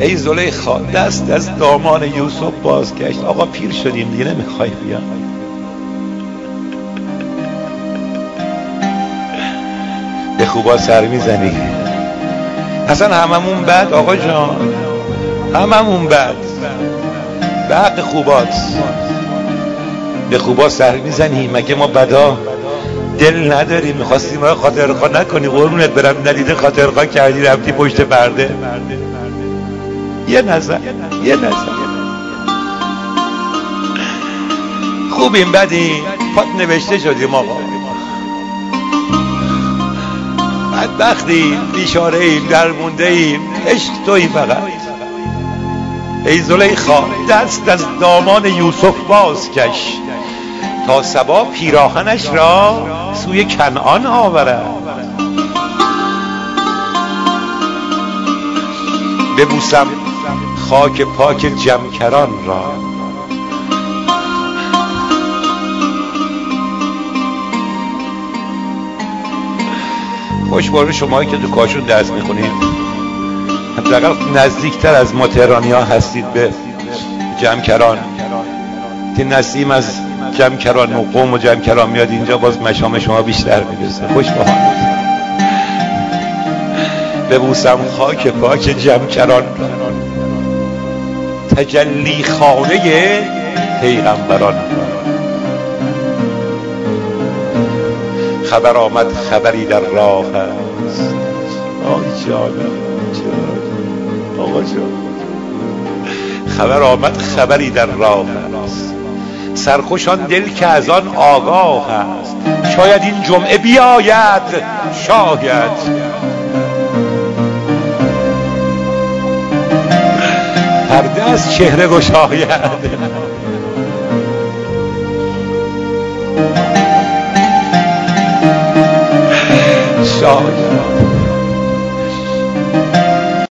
ای زلیخا دست از دامان یوسف بازگشت. آقا پیر شدیم دیگه نمی‌خوای بیا به خوبا سر می‌زنی. اصلا هممون بد؟ آقا جان هممون بد. به حق خوبات به خوبا سر می‌زنی مگه ما بدا دل نداریم؟ می‌خواستیم ما خاطرخوا نکنی قرونت برم. ندیده خاطرخوا کردی رفتی پشت پرده. یه نظر یه نظر. خوبیم بدیم پات نوشته شدیم آقا. بدبختیم بیشاره ایم درمونده ایم عشق توی فقط. ای زلیخا دست از دامان یوسف بازکش. تا سبا پیراهنش را سوی کنعان آورد. ببوسم. خاک پاک جمکران را. خوش شمایی که تو کاشون درس می‌خونید. حداقل نزدیکتر از ما تهرانی ها هستید به جمکران. که نسیم از جمکران و قوم و جمکران میاد اینجا باز مشام شما بیشتر می‌رسه. خوش به بوسم خاک پاک جمکران تجلی خانه پیغمبران. خبر آمد خبری در راه است. آی جانم آقا جان. خبر آمد خبری در راه است. سرخوشان دل که از آن آگاه است. شاید این جمعه بیاید. شاید. از چهره گشاید شاید.